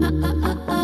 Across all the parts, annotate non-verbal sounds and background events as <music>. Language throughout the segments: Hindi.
से <laughs>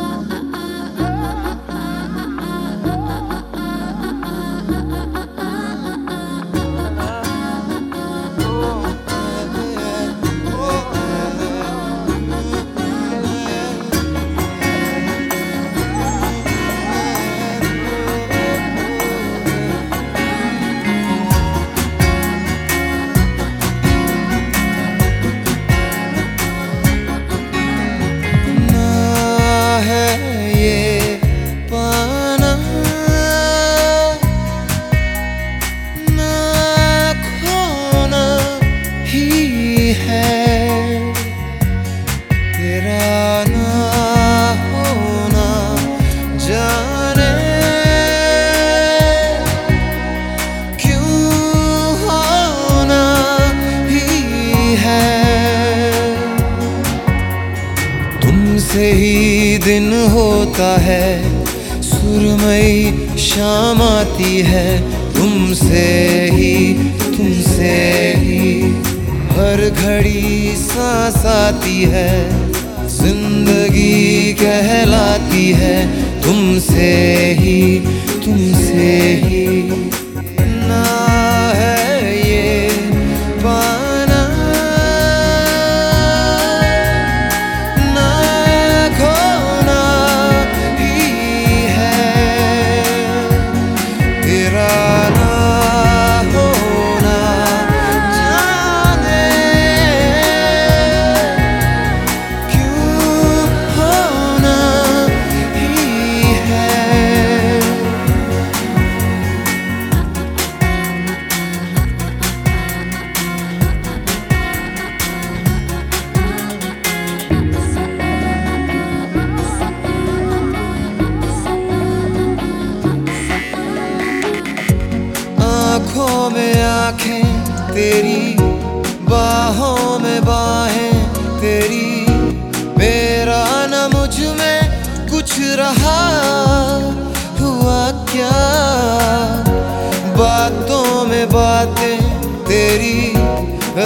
ही दिन होता है, सुरमई शाम आती है, तुमसे ही तुमसे ही। हर घड़ी सांस आती है, ज़िंदगी कहलाती है, तुमसे ही तुमसे ही। आँखों में आँखें तेरी, बाहों में बाहें तेरी। मेरा न मुझमें कुछ रहा, हुआ क्या? बातों में बातें तेरी,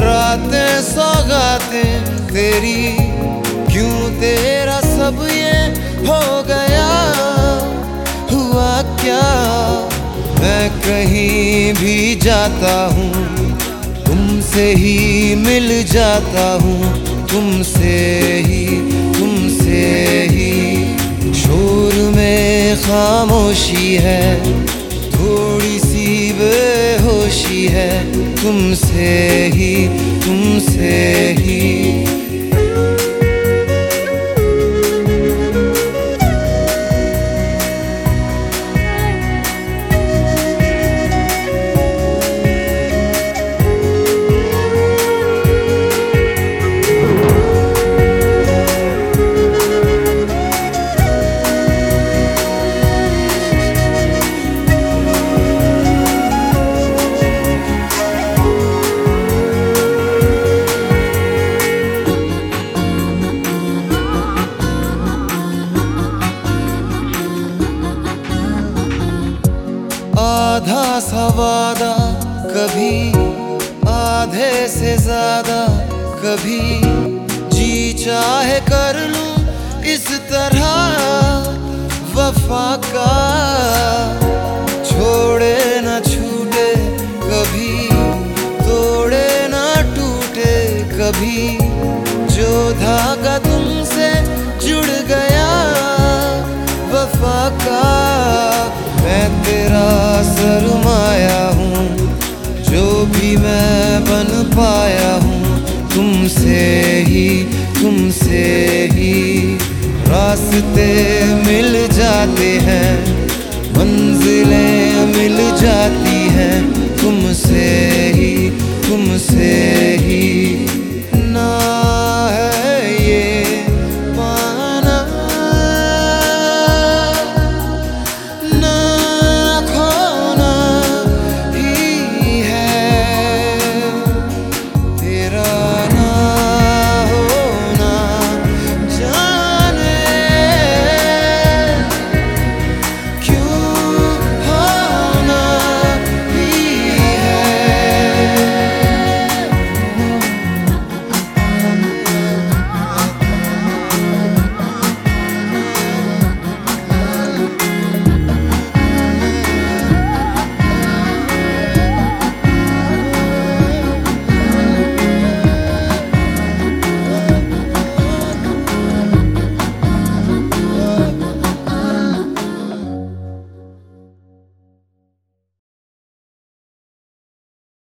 रातें सौगातें तेरी। क्यों तेरा सब ये हो गया? हुआ क्या? मैं कहीं भी जाता हूँ, तुमसे ही मिल जाता हूँ, तुमसे ही तुमसे ही। शोर में खामोशी है, थोड़ी सी बेहोशी है, तुमसे ही तुमसे ही। आधा सवादा, कभी आधे से ज़्यादा, कभी जी चाहे कर लूँ इस तरह वफा का। छोड़े न छूटे, कभी तोड़े न टूटे, कभी जो धागा तुमसे जुड़ गया, वफा का। मैं तेरा सरमाया हूँ, जो भी मैं बन पाया हूँ, तुमसे ही तुमसे ही रास्ते मिल जाते हैं, मंजिलें मिल जाती हैं।